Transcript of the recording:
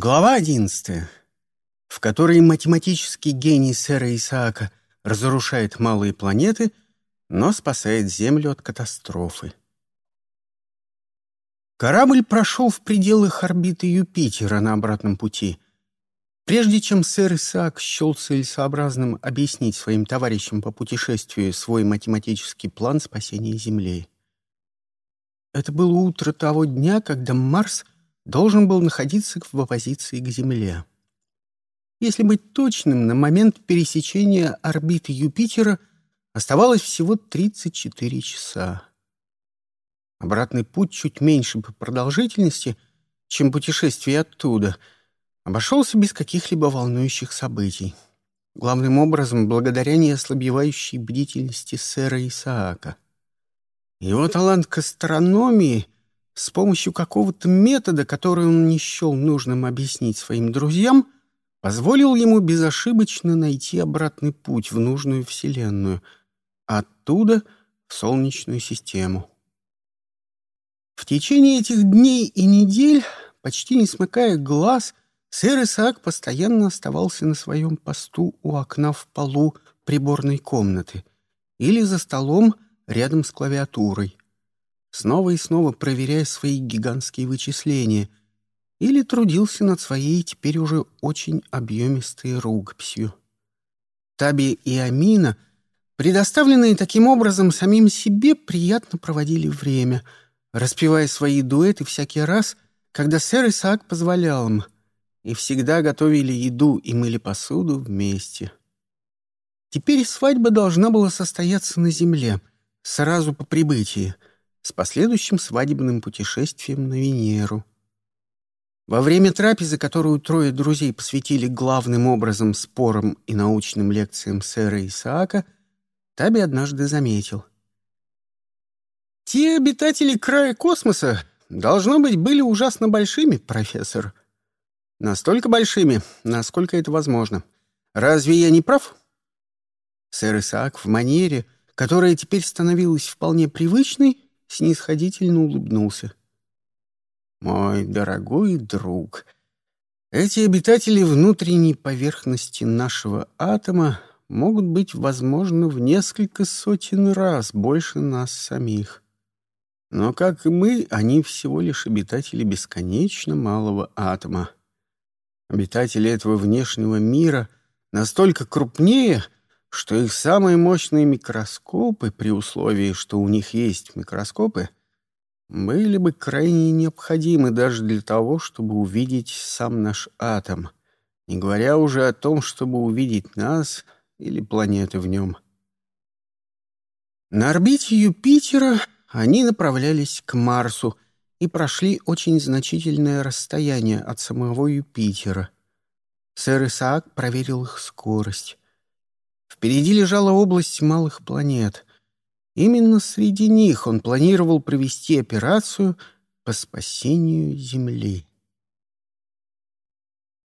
Глава одиннадцатая, в которой математический гений сэра Исаака разрушает малые планеты, но спасает Землю от катастрофы. Корабль прошел в пределах орбиты Юпитера на обратном пути. Прежде чем сэр Исаак счел целесообразным объяснить своим товарищам по путешествию свой математический план спасения Земли. Это было утро того дня, когда Марс — должен был находиться в оппозиции к Земле. Если быть точным, на момент пересечения орбиты Юпитера оставалось всего 34 часа. Обратный путь чуть меньше по продолжительности, чем путешествие оттуда, обошелся без каких-либо волнующих событий. Главным образом, благодаря неослабевающей бдительности сэра Исаака. Его талант к астрономии — с помощью какого-то метода, который он не счел нужным объяснить своим друзьям, позволил ему безошибочно найти обратный путь в нужную Вселенную, оттуда в Солнечную систему. В течение этих дней и недель, почти не смыкая глаз, сэр Исаак постоянно оставался на своем посту у окна в полу приборной комнаты или за столом рядом с клавиатурой снова и снова проверяя свои гигантские вычисления, или трудился над своей теперь уже очень объемистой рукописью. Таби и Амина, предоставленные таким образом самим себе, приятно проводили время, распевая свои дуэты всякий раз, когда сэр Исаак позволял им, и всегда готовили еду и мыли посуду вместе. Теперь свадьба должна была состояться на земле, сразу по прибытии — с последующим свадебным путешествием на Венеру. Во время трапезы, которую трое друзей посвятили главным образом спорам и научным лекциям сэра Исаака, Таби однажды заметил. «Те обитатели края космоса, должно быть, были ужасно большими, профессор. Настолько большими, насколько это возможно. Разве я не прав?» Сэр Исаак в манере, которая теперь становилась вполне привычной, снисходительно улыбнулся. «Мой дорогой друг, эти обитатели внутренней поверхности нашего атома могут быть, возможно, в несколько сотен раз больше нас самих. Но, как и мы, они всего лишь обитатели бесконечно малого атома. Обитатели этого внешнего мира настолько крупнее — что их самые мощные микроскопы, при условии, что у них есть микроскопы, были бы крайне необходимы даже для того, чтобы увидеть сам наш атом, не говоря уже о том, чтобы увидеть нас или планеты в нем. На орбите Юпитера они направлялись к Марсу и прошли очень значительное расстояние от самого Юпитера. Сэр Исаак проверил их скорость. Впереди лежала область малых планет. Именно среди них он планировал провести операцию по спасению Земли.